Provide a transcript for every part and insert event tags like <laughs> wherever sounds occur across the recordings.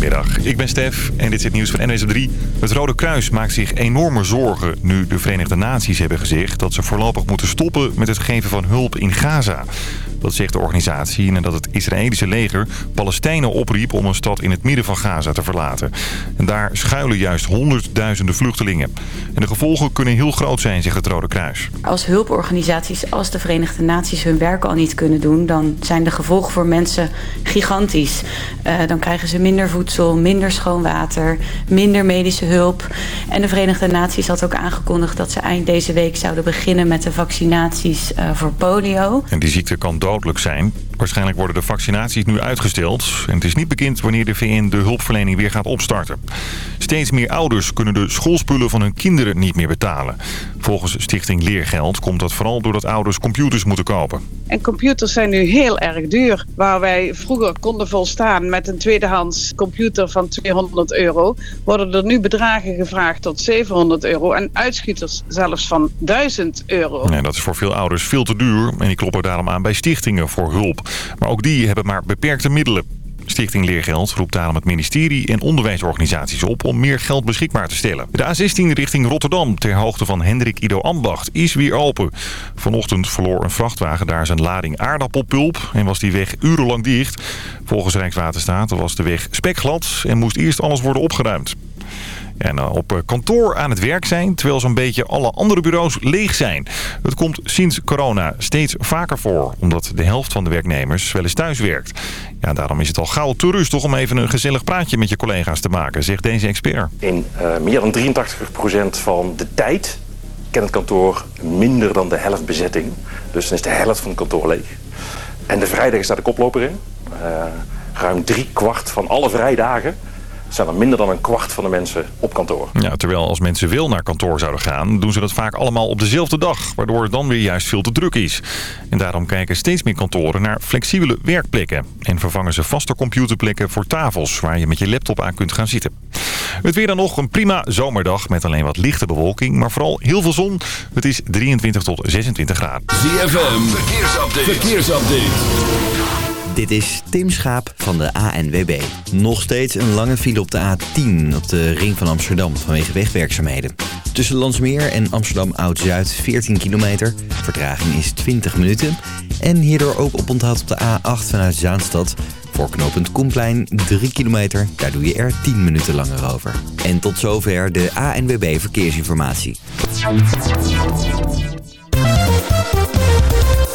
Goedemiddag, ik ben Stef en dit is het nieuws van NWS 3. Het Rode Kruis maakt zich enorme zorgen nu de Verenigde Naties hebben gezegd... dat ze voorlopig moeten stoppen met het geven van hulp in Gaza. Dat zegt de organisatie nadat het Israëlische leger Palestijnen opriep om een stad in het midden van Gaza te verlaten. En daar schuilen juist honderdduizenden vluchtelingen. En de gevolgen kunnen heel groot zijn, zegt het Rode Kruis. Als hulporganisaties als de Verenigde Naties hun werk al niet kunnen doen... dan zijn de gevolgen voor mensen gigantisch. Uh, dan krijgen ze minder voedsel, minder schoon water, minder medische hulp. En de Verenigde Naties had ook aangekondigd dat ze eind deze week zouden beginnen met de vaccinaties uh, voor polio. En die ziekte kan dodelijk zijn. Waarschijnlijk worden de vaccinaties nu uitgesteld. En het is niet bekend wanneer de VN de hulpverlening weer gaat opstarten. Steeds meer ouders kunnen de schoolspullen van hun kinderen niet meer betalen. Volgens Stichting Leergeld komt dat vooral doordat ouders computers moeten kopen. En computers zijn nu heel erg duur. Waar wij vroeger konden volstaan met een tweedehands computer van 200 euro... worden er nu bedragen gevraagd tot 700 euro en uitschieters zelfs van 1000 euro. Dat is voor veel ouders veel te duur en die kloppen daarom aan bij stichtingen voor hulp. Maar ook die hebben maar beperkte middelen. Stichting Leergeld roept daarom het ministerie en onderwijsorganisaties op om meer geld beschikbaar te stellen. De A16 richting Rotterdam ter hoogte van Hendrik Ido Ambacht is weer open. Vanochtend verloor een vrachtwagen daar zijn lading aardappelpulp en was die weg urenlang dicht. Volgens Rijkswaterstaat was de weg spekglad en moest eerst alles worden opgeruimd. En eh, op eh, kantoor aan het werk zijn, terwijl zo'n beetje alle andere bureaus leeg zijn. Het komt sinds corona steeds vaker voor, omdat de helft van de werknemers wel eens thuis werkt. Ja, daarom is het al gauw te rustig om even een gezellig praatje met je collega's te maken, zegt deze expert. In uh, meer dan 83% van de tijd kent het kantoor minder dan de helft bezetting. Dus dan is de helft van het kantoor leeg. En de vrijdag staat de koploper in. Ruim drie kwart van alle vrijdagen zijn er minder dan een kwart van de mensen op kantoor. Ja, terwijl als mensen wil naar kantoor zouden gaan, doen ze dat vaak allemaal op dezelfde dag. Waardoor het dan weer juist veel te druk is. En daarom kijken steeds meer kantoren naar flexibele werkplekken. En vervangen ze vaste computerplekken voor tafels waar je met je laptop aan kunt gaan zitten. Het weer dan nog een prima zomerdag met alleen wat lichte bewolking. Maar vooral heel veel zon. Het is 23 tot 26 graden. ZFM, verkeersupdate. verkeersupdate. Dit is Tim Schaap van de ANWB. Nog steeds een lange file op de A10 op de ring van Amsterdam vanwege wegwerkzaamheden. Tussen Landsmeer en Amsterdam Oud-Zuid 14 kilometer. Vertraging is 20 minuten. En hierdoor ook op onthoud op de A8 vanuit Zaanstad. Voor knooppunt Koenplein 3 kilometer. Daar doe je er 10 minuten langer over. En tot zover de ANWB Verkeersinformatie.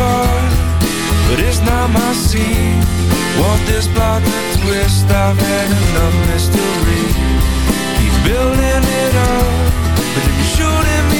part, but it's not my scene. Want this plot to twist? I've had enough mystery. Keep building it up, but then you're shooting me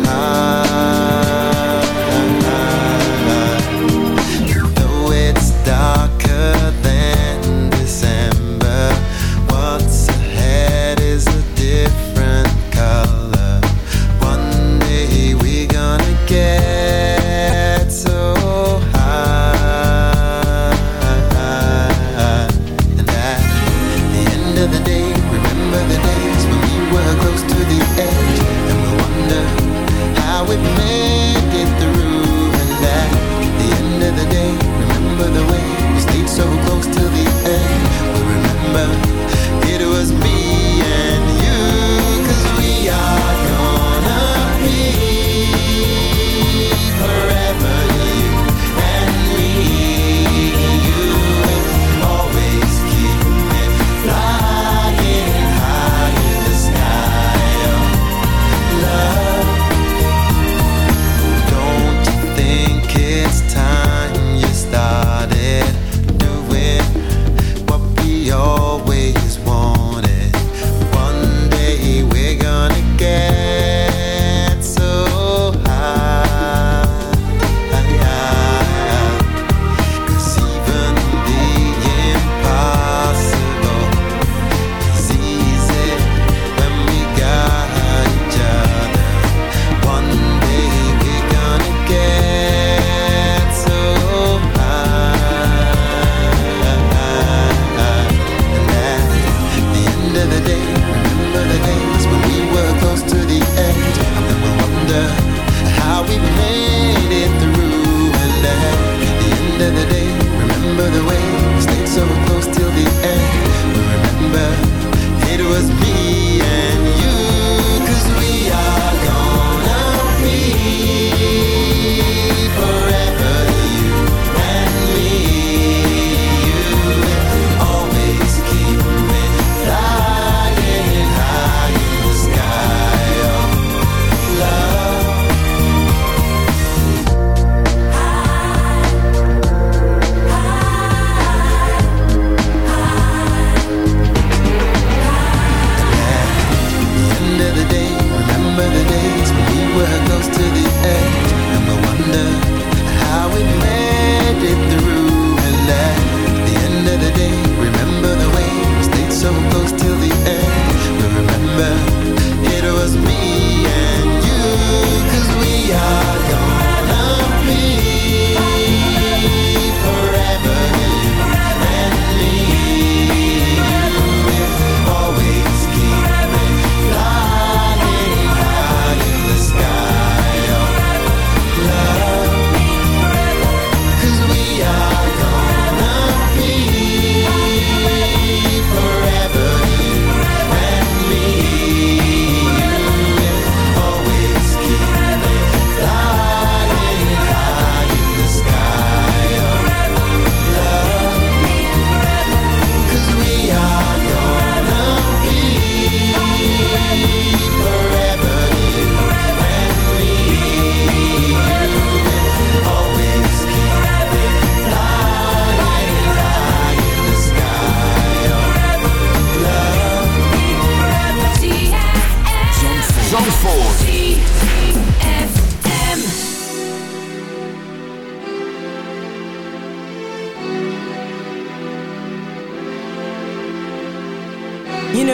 it was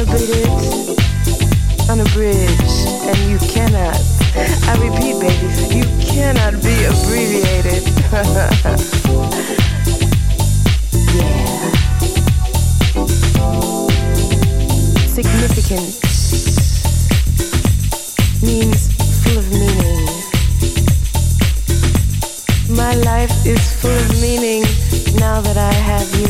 Unabashed, unabated, unabridged, and you cannot, I repeat, baby, you cannot be abbreviated. <laughs> yeah. Significant means full of meaning. My life is full of meaning now that I have you.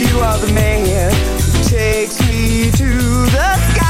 You are the man who takes me to the skies.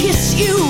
kiss you.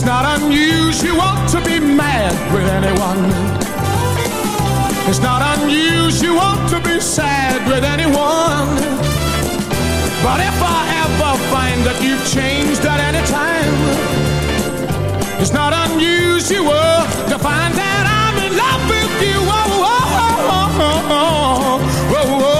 It's not unusual to be mad with anyone. It's not unusual to be sad with anyone. But if I ever find that you've changed at any time, it's not unusual to find that I'm in love with you. Whoa, whoa, whoa, whoa, whoa, whoa,